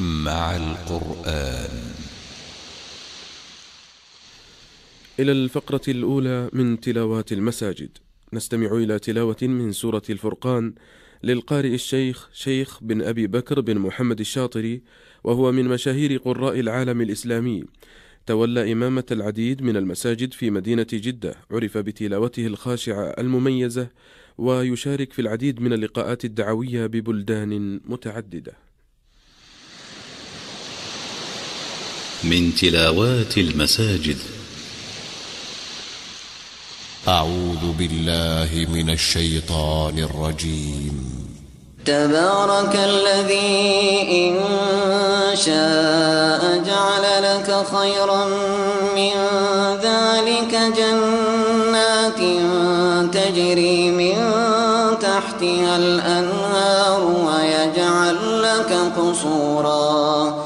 مع القرآن. إلى الفقرة الأولى من تلاوات المساجد نستمع إلى تلاوة من سورة الفرقان للقارئ الشيخ شيخ بن أبي بكر بن محمد الشاطري وهو من مشاهير قراء العالم الإسلامي. تولى إمامة العديد من المساجد في مدينة جدة عرف بتلاوته الخاشعة المميزة ويشارك في العديد من اللقاءات الدعوية ببلدان متعددة. من تلاوات المساجد. أعوذ بالله من الشيطان الرجيم. تبارك الذي إن شاء جعل لك خيرا من ذلك جنات تجري من تحتها الأنهار ويجعل لك قصورا.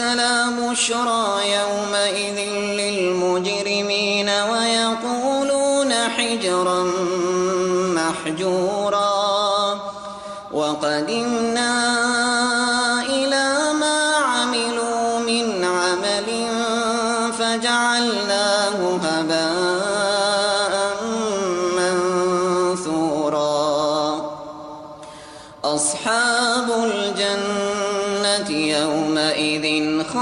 لا بشرى يومئذ للمجرمين ويقولون حجرا محجورا وقدمنا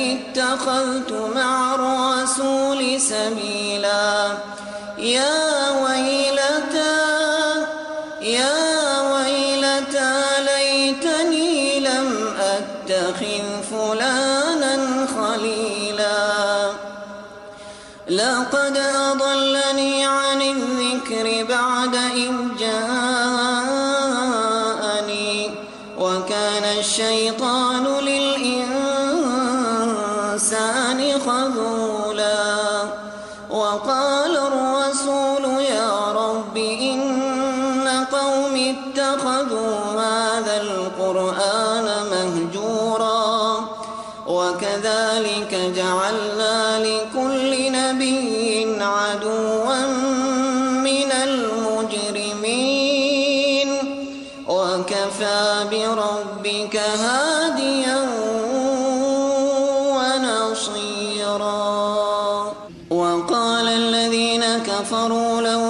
اتخذت مع الرسول سبيلا. يا ويلتى يا ويلتى ليتني لم أتخذ فلانا خليلا. لقد أضلني عن الذكر بعد إذ جاءني وكان الشيطان القرآن مهجورا وكذلك جعلنا لكل نبي عدوا من المجرمين وكفى بربك هاديا ونصيرا. وقال الذين كفروا لولا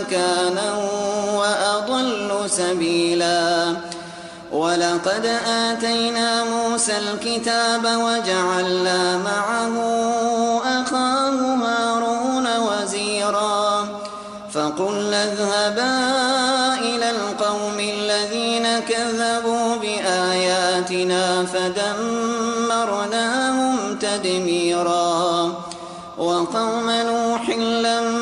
مكانا وأضل سبيلا. ولقد آتينا موسى الكتاب وجعلنا معه أخاه هارون وزيرا. فقلنا اذهبا إلى القوم الذين كذبوا بآياتنا فدمرناهم تدميرا. وقوم نوح لما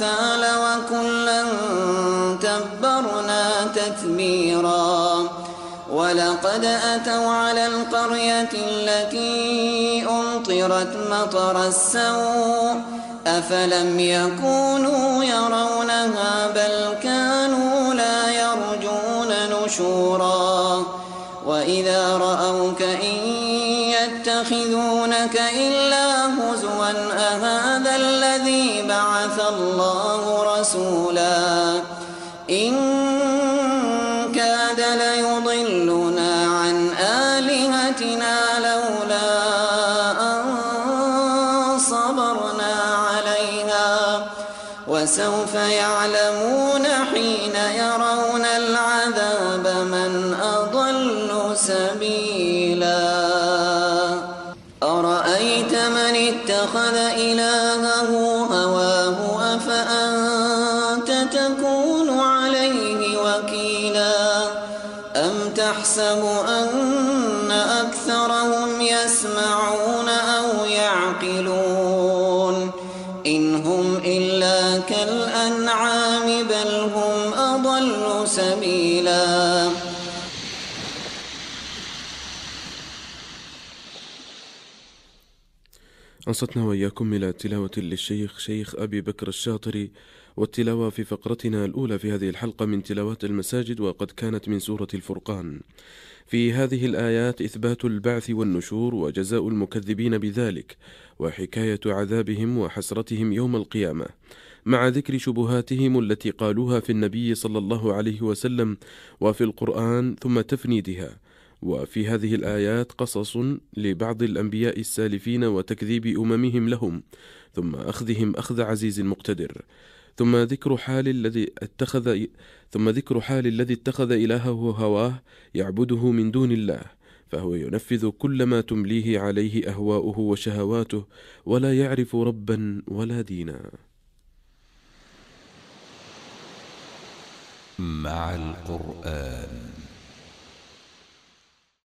الأمثال وكلا تبرنا تتبيرا. ولقد أتوا على القرية التي أمطرت مطر السوء. أفلم يكونوا يرونها بل كانوا لا يرجون نشورا. وإذا رأوك إن يتخذونك إلا هزوا أهذا الذي بعث الله رسولا؟ إن كاد ليضلنا عن آلهتنا لولا أن صبرنا عليها. وسوف يعلمون حين يرون العذاب وكيلا أم تحسب أن أكثرهم يسمعون أو يعقلون؟ إن هم إلا كالأنعام بل هم أضل سبيلا. أنصتنا وإياكم إلى تلاوة للشيخ شيخ أبي بكر الشاطري والتلاوة في فقرتنا الأولى في هذه الحلقة من تلاوات المساجد وقد كانت من سورة الفرقان. في هذه الآيات إثبات البعث والنشور وجزاء المكذبين بذلك وحكاية عذابهم وحسرتهم يوم القيامة. مع ذكر شبهاتهم التي قالوها في النبي صلى الله عليه وسلم وفي القرآن ثم تفنيدها. وفي هذه الآيات قصص لبعض الأنبياء السالفين وتكذيب أممهم لهم ثم أخذهم أخذ عزيز مقتدر. ثم ذكر حال الذي اتخذ ثم ذكر حال الذي اتخذ إلهه هواه يعبده من دون الله فهو ينفذ كل ما تمليه عليه أهواؤه وشهواته ولا يعرف ربا ولا دينا. مع القرآن.